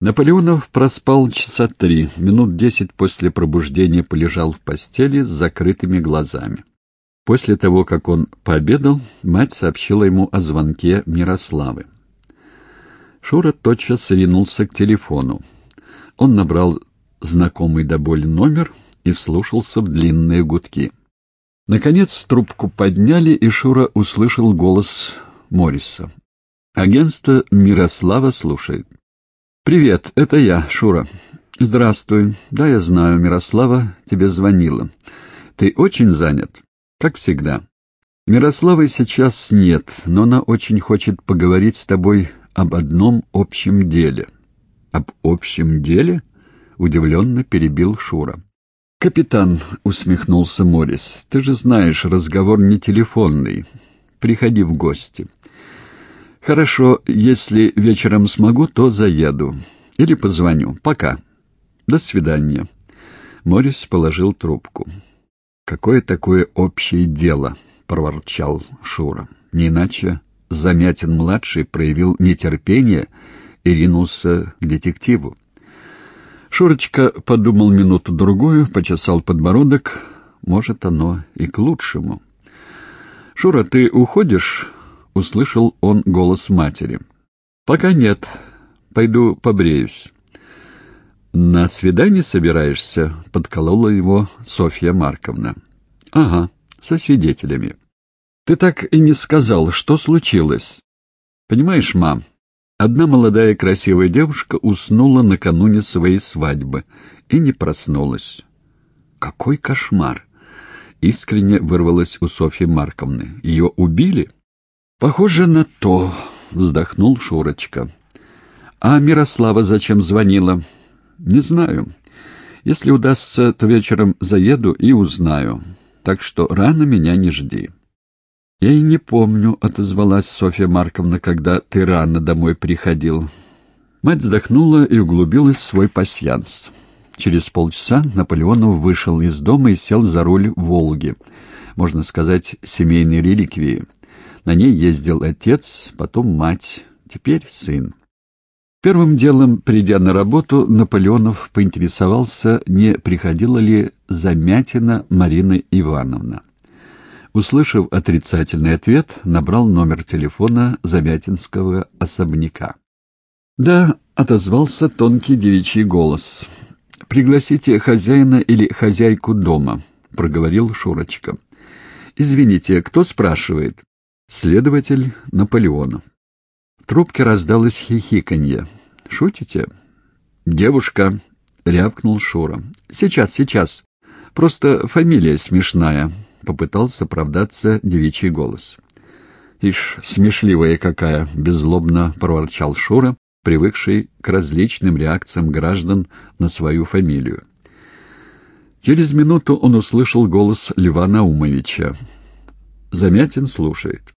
Наполеонов проспал часа три, минут десять после пробуждения полежал в постели с закрытыми глазами. После того, как он пообедал, мать сообщила ему о звонке Мирославы. Шура тотчас ринулся к телефону. Он набрал знакомый до боли номер и вслушался в длинные гудки. Наконец трубку подняли, и Шура услышал голос Морриса. «Агентство Мирослава слушает». «Привет, это я, Шура». «Здравствуй. Да, я знаю, Мирослава тебе звонила. Ты очень занят?» «Как всегда». «Мирославы сейчас нет, но она очень хочет поговорить с тобой об одном общем деле». «Об общем деле?» — удивленно перебил Шура. «Капитан», — усмехнулся Морис, — «ты же знаешь, разговор не телефонный. Приходи в гости». «Хорошо, если вечером смогу, то заеду. Или позвоню. Пока. До свидания». Морис положил трубку. «Какое такое общее дело?» — проворчал Шура. Не иначе Замятин-младший проявил нетерпение и ринулся к детективу. Шурочка подумал минуту-другую, почесал подбородок. Может, оно и к лучшему. «Шура, ты уходишь?» Услышал он голос матери. «Пока нет. Пойду побреюсь». «На свидание собираешься?» — подколола его Софья Марковна. «Ага, со свидетелями». «Ты так и не сказал, что случилось?» «Понимаешь, мам, одна молодая красивая девушка уснула накануне своей свадьбы и не проснулась». «Какой кошмар!» — искренне вырвалась у Софьи Марковны. «Ее убили?» «Похоже на то», — вздохнул Шурочка. «А Мирослава зачем звонила?» «Не знаю. Если удастся, то вечером заеду и узнаю. Так что рано меня не жди». «Я и не помню», — отозвалась Софья Марковна, когда ты рано домой приходил. Мать вздохнула и углубилась в свой пасьянс. Через полчаса Наполеонов вышел из дома и сел за руль «Волги», можно сказать, семейной реликвии — на ней ездил отец, потом мать, теперь сын. Первым делом, придя на работу, Наполеонов поинтересовался, не приходила ли Замятина Марина Ивановна. Услышав отрицательный ответ, набрал номер телефона Замятинского особняка. «Да», — отозвался тонкий девичий голос. «Пригласите хозяина или хозяйку дома», — проговорил Шурочка. «Извините, кто спрашивает?» Следователь Наполеонов. В трубке раздалось хихиканье. «Шутите?» «Девушка», — рявкнул Шура. «Сейчас, сейчас. Просто фамилия смешная», — попытался оправдаться девичий голос. «Ишь, смешливая какая!» — беззлобно проворчал Шура, привыкший к различным реакциям граждан на свою фамилию. Через минуту он услышал голос Льва Наумовича. Замятин слушает.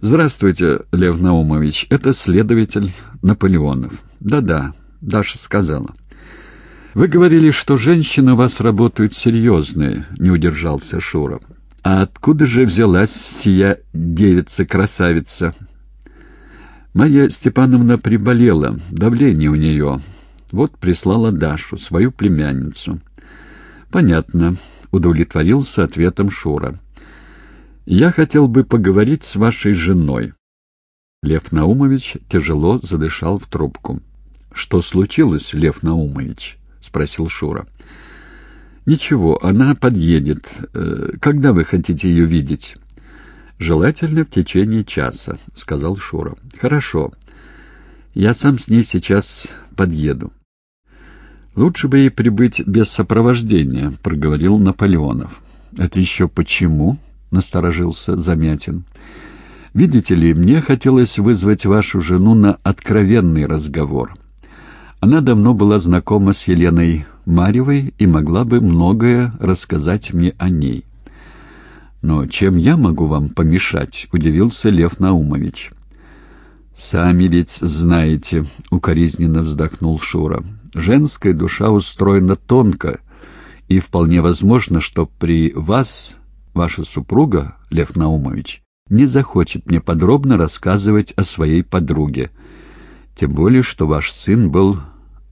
«Здравствуйте, Лев Наумович. Это следователь Наполеонов». «Да-да», — Даша сказала. «Вы говорили, что женщины у вас работают серьезные», — не удержался Шура. «А откуда же взялась сия девица-красавица?» Марья Степановна приболела, давление у нее. Вот прислала Дашу, свою племянницу. «Понятно», — удовлетворился ответом Шура. «Я хотел бы поговорить с вашей женой». Лев Наумович тяжело задышал в трубку. «Что случилось, Лев Наумович?» — спросил Шура. «Ничего, она подъедет. Э, когда вы хотите ее видеть?» «Желательно в течение часа», — сказал Шура. «Хорошо. Я сам с ней сейчас подъеду». «Лучше бы ей прибыть без сопровождения», — проговорил Наполеонов. «Это еще почему?» Насторожился Замятин. «Видите ли, мне хотелось вызвать вашу жену на откровенный разговор. Она давно была знакома с Еленой Марьевой и могла бы многое рассказать мне о ней». «Но чем я могу вам помешать?» — удивился Лев Наумович. «Сами ведь знаете», — укоризненно вздохнул Шура. «Женская душа устроена тонко, и вполне возможно, что при вас ваша супруга, Лев Наумович, не захочет мне подробно рассказывать о своей подруге. Тем более, что ваш сын был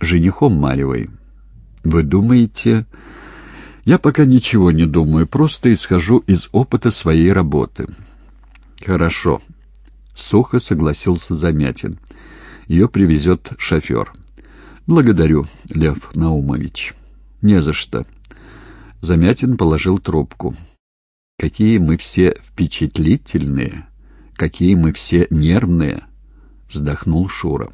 женихом Марьевой. Вы думаете... Я пока ничего не думаю, просто исхожу из опыта своей работы. Хорошо. Сухо согласился Замятин. Ее привезет шофер. Благодарю, Лев Наумович. Не за что. Замятин положил трубку. Какие мы все впечатлительные, какие мы все нервные, вздохнул Шура.